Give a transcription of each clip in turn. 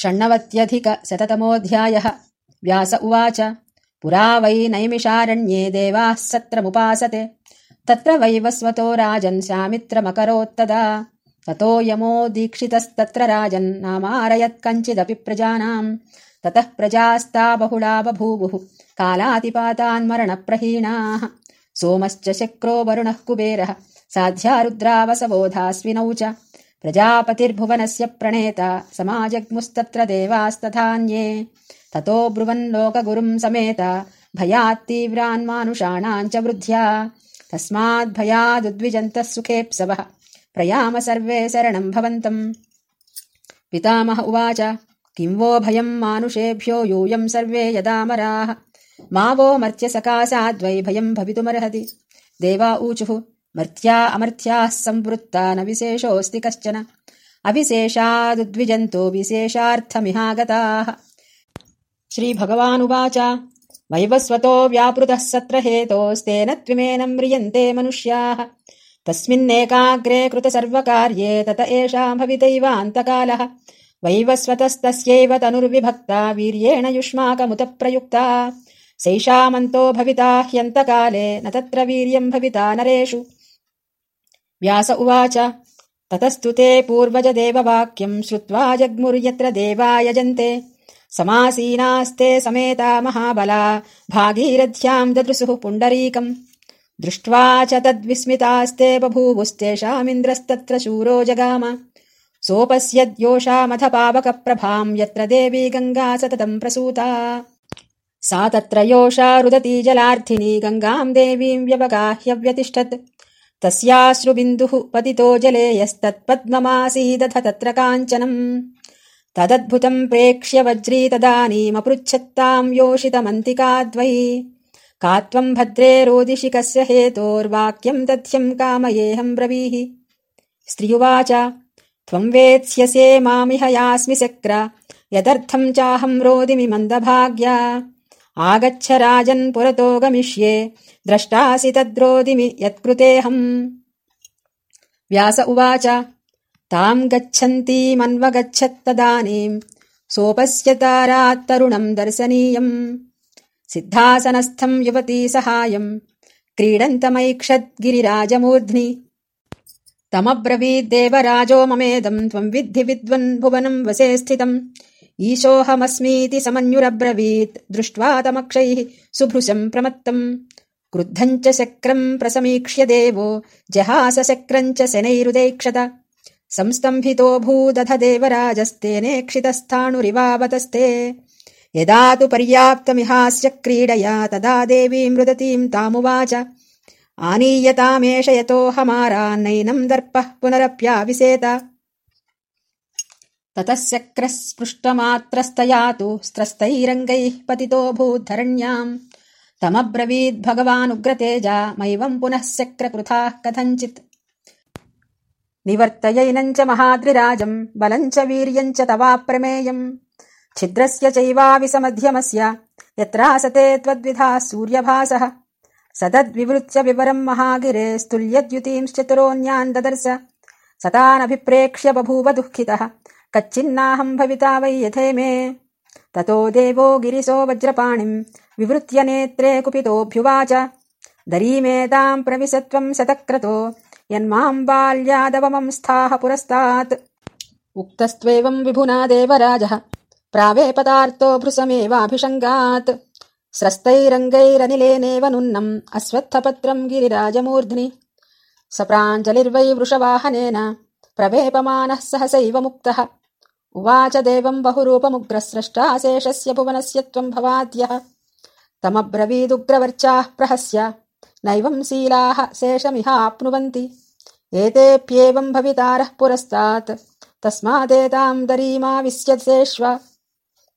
षण्णवत्यधिकशततमोऽध्यायः। व्यास उवाच पुरा वै नैमिषारण्ये देवाः सत्रमुपासते। तत्र वैवस्वतो राजन् स्यामित्रमकरोत्तदा ततो यमो दीक्षितस्तत्र राजन् नामारयत् कञ्चिदपि प्रजानाम्। ततः प्रजास्ता बहुला बभूवुः कालातिपातान्मरणप्रहीणाः सोमश्च शक्रो वरुणः कुबेरः साध्या रुद्रावसवोधास्विनौ च प्रजापतिर्भुवनस्य प्रणेता समाजग्मुस्तत्र देवास्तथान्ये। ततो ब्रुवन् लोकगुरुम् समेता भयात्तीव्रान्मानुषाणाम् च वृद्ध्या। तस्माद्भयादुद्विजन्तः सुखेप्सवः। प्रयाम सर्वे शरणम् भवन्तम्। पितामह उवाच किम् वो भयम् मानुषेभ्यो यूयम् सर्वे यदामराः मा वो मर्त्यसकाशाद्वै भयम् भवितुमर्हति। देवा ऊचुः मर्त्या अमर्त्याः संवृत्ता न विशेषोऽस्ति कश्चन। अविशेषादुद्विजन्तो विशेषार्थमिहागताः श्रीभगवानुवाच। वैवस्वतो व्यापृतः सत्र हेतोस्तेन त्विमेनम् म्रियन्ते मनुष्याः। तस्मिन्नेकाग्रे कृतसर्वकार्ये तत एषा भवितैवान्तकालः वैवस्वतस्तस्यैव तनुर्विभक्ता वीर्येण युष्माकमुत प्रयुक्ता सैषामन्तो भविता ह्यन्तकाले न तत्र वीर्यम् भविता नरेषु व्यास उवाच। ततस्तु ते पूर्वजदेववाक्यम् श्रुत्वा जग्मुर्यत्र देवा यजन्ते समासीनास्ते समेता महाबला भागीरथ्याम् ददृशुः पुण्डरीकम्। दृष्ट्वा च तद्विस्मितास्ते बभूवुस्तेषामिन्द्रस्तत्र शूरो जगाम। सोपश्यद्योषामथ पावकप्रभाम् यत्र देवी गङ्गा सततम् प्रसूता। सा तत्र योषा रुदती जलार्थिनी गङ्गाम् देवीम् व्यवगाह्यव्यतिष्ठत् तस्याश्रुबिन्दुः पतितो जले यस्तत्पद्ममासीदथ तत्र काञ्चनम्। तदद्भुतम् प्रेक्ष्य वज्री तदानीमपृच्छत्ताम् योषितमन्तिकाद्वै। का त्वम् भद्रे रोदिषि कस्य हेतोर्वाक्यम् तथ्यम् कामयेऽहम् ब्रवीः। स्त्रियुवाच त्वम् वेत्स्यसे मामिह यास्मि शक्र यदर्थम् चाहम् रोदिमि मन्दभाग्या आगच्छ राजन् पुरतो गमिष्ये द्रष्टासि तद्रोदिमि यत्कृतेऽहम्। व्यास उवाच ताम् गच्छन्तीमन्वगच्छत्तदानीम् सोपश्यतारात्तरुणम् दर्शनीयम्। सिद्धासनस्थम् युवती सहायम् क्रीडन्तमैक्षद्गिरिराजमूर्ध्नि तमब्रवीद्देवराजो ममेदम् त्वम् विद्धि विद्वन् भुवनम् वसे स्थितम् ईशोऽहमस्मीति समन्युरब्रवीत् दृष्ट्वा तमक्षैः सुभृशम् प्रमत्तम् क्रुद्धम् च शक्रम् प्रसमीक्ष्य देवो जहास शक्रम् च शनैरुदैक्षत। संस्तम्भितो भूदध देवराजस्तेनेक्षितस्थाणुरिवावतस्ते यदा तु पर्याप्तमिहास्य क्रीडया तदा देवीम् रुदतीम् तामुवाच। आनीयतामेष यतोऽहमारान्नैनम् दर्पः पुनरप्याविसेत ततः शक्रः स्पृष्टमात्रस्तया तु स्त्रस्तैरङ्गैः पतितो भूद्धरण्याम्। तमब्रवीद्भगवानुग्रतेजा मैवम् पुनः शक्रकृथाः कथञ्चित्। निवर्तयैनम् च महाद्रिराजम् बलम् च वीर्यम् च तवाप्रमेयम्। छिद्रस्य चैवाविसमध्यमस्य यत्रासते त्वद्विधाः सूर्यभासः। सदद्विवृत्य विवरम् महागिरे स्तुल्यद्युतींश्चतुरोऽन्यान् ददर्श। सतानभिप्रेक्ष्य बभूव दुःखितः कच्चिन्नाहम् भविता वै यथे मे ततो देवो गिरिशो वज्रपाणिम् विवृत्य नेत्रे कुपितोऽभ्युवाच। दरीमेताम् प्रविशत्वम् शतक्रतो यन्माम् बाल्यादवमम् स्थाः पुरस्तात्। उक्तस्त्वेवम् विभुना देवराजः प्रावेपदार्तो भृशमेवाभिषङ्गात्। स्रस्तैरङ्गैरनिलेनेव नुन्नम् अश्वत्थपत्रम् गिरिराजमूर्ध्नि। सप्राञ्जलिर्वै वृषवाहनेन प्रवेपमानः सहसैव मुक्तः उवाच देवम् बहुरूपमुग्रस्रष्टाशेषस्य भुवनस्य त्वम् भवाद्यः। तमब्रवीदुग्रवर्चाः प्रहस्य नैवम् शीलाः शेषमिहाप्नुवन्ति। एतेऽप्येवम् भवितारः पुरस्तात् तस्मादेताम् दरीमाविश्यसेष्व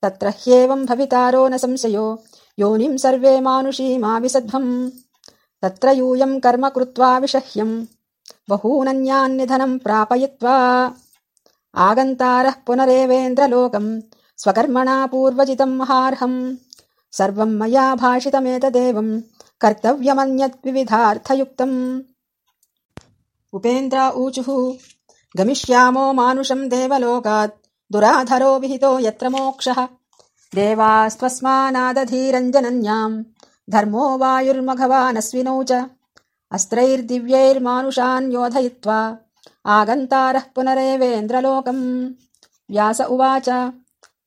तत्र ह्येवम् भवितारो न संशयो योनिम् सर्वे मानुषीमाविसध्वम् तत्र यूयम् कर्म कृत्वा विषह्यम् बहूनन्यान्निधनम् प्रापयित्वा आगन्तारः पुनरेवेन्द्रलोकम् स्वकर्मणा पूर्वजितम् महार्हम्। सर्वम् मया भाषितमेतदेवम् कर्तव्यमन्यद्विविधार्थयुक्तम् उपेन्द्रा ऊचुः गमिष्यामो मानुषम् देवलोकात् दुराधरो विहितो यत्र मोक्षः। देवास्त्वस्मानादधीरञ्जनन्याम् धर्मो वायुर्मघवानस्विनौ च। अस्त्रैर्दिव्यैर्मानुषान् योधयित्वा आगन्तारः पुनरेवेन्द्रलोकम्। व्यास उवाच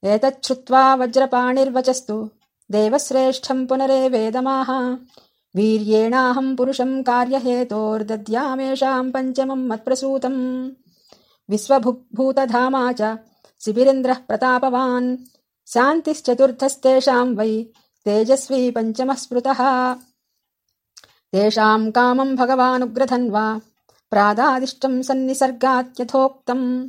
एतच्छ्रुत्वा वज्रपाणिर्वचस्तु। देवश्रेष्ठम् पुनरेवेदमाह वीर्येणाहम् पुरुषम् कार्यहेतोर्दद्यामेषाम् पञ्चमम् मत्प्रसूतम्। विश्वभूतधामा च शिबिरेन्द्रः प्रतापवान्। शान्तिश्चतुर्थस्तेषाम् वै तेजस्वी पञ्चमः स्मृतः। तेषाम् कामम् भगवानुग्रधन्वा प्रादादिष्टम् सन्निसर्गात्यथोक्तम्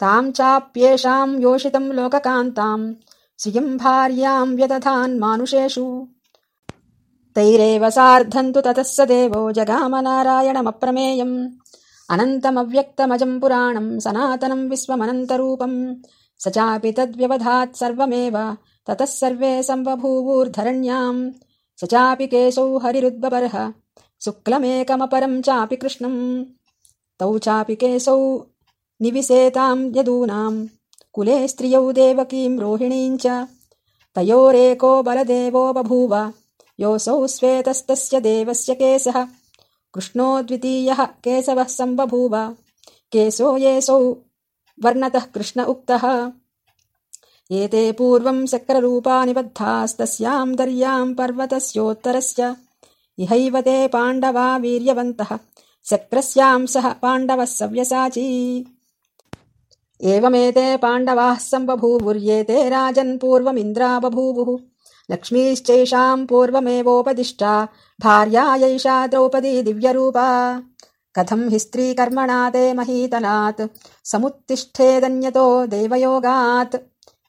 ताम् चाप्येषाम् योषितम् लोककान्ताम् श्रियम् भार्याम् व्यदधान् मानुषेषु। तैरेव सार्धम् तु ततः स देवो जगामनारायणमप्रमेयम्। अनन्तमव्यक्तमजम् पुराणम् सनातनम् विश्वमनन्तरूपम्। स चापि तद्व्यवधात् सर्वमेव ततः सर्वे सम्बभूवूर्धरण्याम् स चापि केशौ हरिरुद्बबर्ह शुक्लमेकमपरम् चापि कृष्णम् तौ चापि केशौ निविसेताम् यदूनाम् कुले स्त्रियौ देवकीम् रोहिणीम् च। तयोरेको बलदेवो बभूव। योऽसौ श्वेतस्तस्य देवस्य केशः। कृष्णो द्वितीयः केशवः सम्बभूव। केशो येऽसौ वर्णतः कृष्ण उक्तः। एते पूर्वम् शक्ररूपा निबद्धास्तस्याम् दर्याम् पर्वतस्योत्तरस्य इहैव ते पाण्डवा वीर्यवन्तः। शक्रस्याम् सह पाण्डवः सव्यसाची। एवमेते पाण्डवाः सम्बभूवुर्येते राजन् पूर्वमिन्द्रा बभूवुः। लक्ष्मीश्चैषाम् पूर्वमेवोपदिष्टा भार्यायैषा द्रौपदी दिव्यरूपा। कथम् हि स्त्रीकर्मणा ते महीतनात् समुत्तिष्ठेदन्यतो देवयोगात्।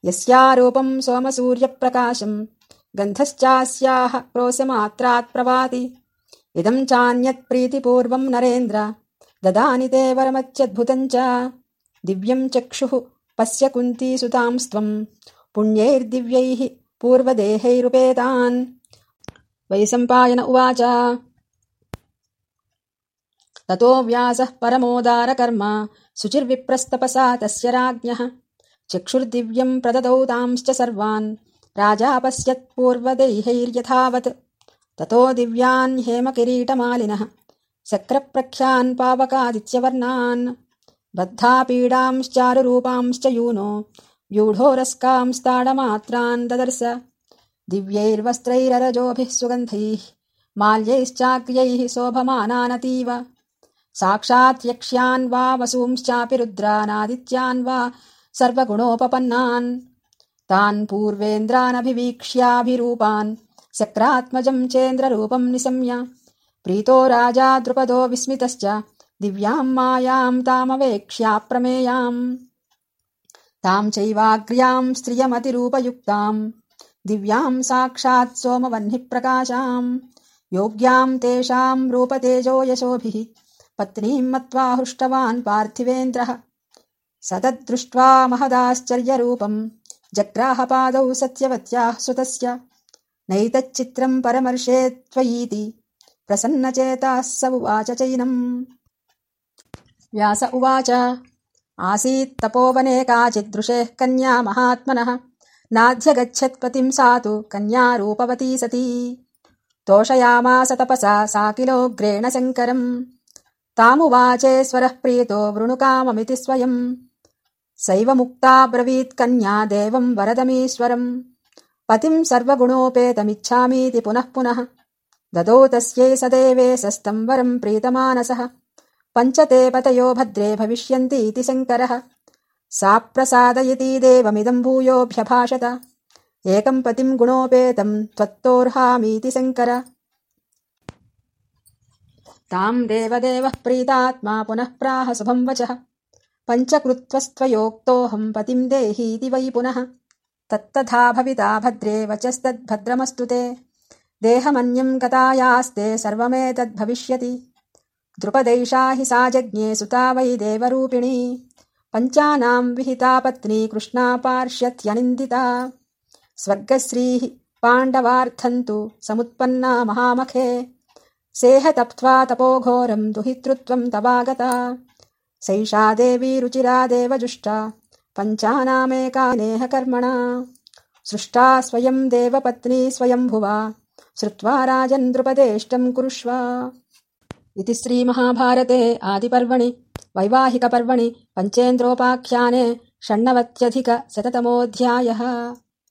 यस्यारूपम् सोमसूर्यप्रकाशम् गन्धश्चास्याः क्रोशमात्रात् प्रवाति इदम् चान्यत्प्रीतिपूर्वम् नरेन्द्र। ददानि ते वरमत्यद्भुतम् च। दिव्यम् चक्षुः पश्य कुन्तीसुतांस्त्वम् पुण्यैर्दिव्यैः पूर्वदेहैरुपेतान्। वैसम्पायन उवाच। ततो व्यासः परमोदारकर्म। शुचिर्विप्रस्तपसा तस्य राज्ञः। चक्षुर्दिव्यम् प्रददौ तांश्च सर्वान् राजापश्यत्पूर्वदैहैर्यथावत् ततो दिव्यान् हेमकिरीटमालिनः। सक्रप्रख्यान् पावकादित्यवर्णान्। बद्धा पीडांश्चारुरूपांश्च यूनो। व्यूढोरस्कांस्ताडमात्रान् ददर्श। दिव्यैर्वस्त्रैररजोभिः सुगन्धैः। माल्यैश्चाग्र्यैः शोभमानानतीव। साक्षात् यक्ष्यान् वा वसूंश्चापि रुद्रानादित्यान् वा सर्वगुणोपपन्नान् तान् पूर्वेन्द्रानभिवीक्ष्याभिरूपान्। शक्रात्मजम् चेन्द्ररूपम् निशम्य। प्रीतो राजा द्रुपदो विस्मितश्च। दिव्याम् मायाम् तामवेक्ष्याप्रमेयाम् ताम् चैवाग्र्याम् स्त्रियमतिरूपयुक्ताम्। दिव्याम् साक्षात् सोमवह्निप्रकाशाम्। योग्याम् तेषाम् रूपतेजो यशोभिः। पत्नीम् मत्वा हृष्टवान् पार्थिवेन्द्रः। स तद्दृष्ट्वा महदाश्चर्यरूपम् जग्राहपादौ सत्यवत्याः सुतस्य। नैतच्चित्रम् परमर्षे त्वयीति। प्रसन्नचेताः स उवाच चैनम्। व्यास उवाच। आसीत्तपोवने काचिदृशेः कन्या महात्मनः। नाध्यगच्छत्पतिम् सा तु कन्या रूपवती सती। तोषयामास तपसा सा किलोऽग्रेण शङ्करम् तामुवाचेश्वरः प्रीतो वृणुकाममिति स्वयम् सैव मुक्ता ब्रवीत्कन्या देवम् वरदमीश्वरम्। पतिम् सर्वगुणोपेतमिच्छामीति पुनः पुनः। ददौ तस्यै स देवे सस्तम् वरम् प्रीतमानसः। पञ्च ते पतयो भद्रे भविष्यन्तीति शङ्करः। सा प्रसादयती देवमिदम् भूयोऽभ्यभाषत। एकम् पतिम् गुणोपेतम् त्वत्तोऽर्हामीति ताम् देवदेवः प्रीतात्मा पुनः प्राह शुभम् वचः पञ्चकृत्वस्त्वयोक्तोऽहम् पतिम् देहीति वै पुनः। तत्तथा भविता भद्रे वचस्तद्भद्रमस्तु ते। देहमन्यम् गतायास्ते सर्वमेतद्भविष्यति द्रुपदैषा हि सा जज्ञे सुता वै देवरूपिणी। पञ्चानाम् विहिता पत्नी कृष्णा पार्श्यत्यनिन्दिता। स्वर्गश्रीः पाण्डवार्थम् तु समुत्पन्ना महामखे। सेह तप्त्वा तपोघोरम् दुहितृत्वम् तवागता सैषा देवी रुचिरा देवजुष्टा पञ्चानामेकानेह कर्मणा सृष्टा स्वयम् देवपत्नी स्वयम्भुवा श्रुत्वा राजन् द्रुपदेष्टम् कुरुष्व। इति श्रीमहाभारते आदिपर्वणि वैवाहिकपर्वणि पञ्चेन्द्रोपाख्याने षण्णवत्यधिकशततमोऽध्यायः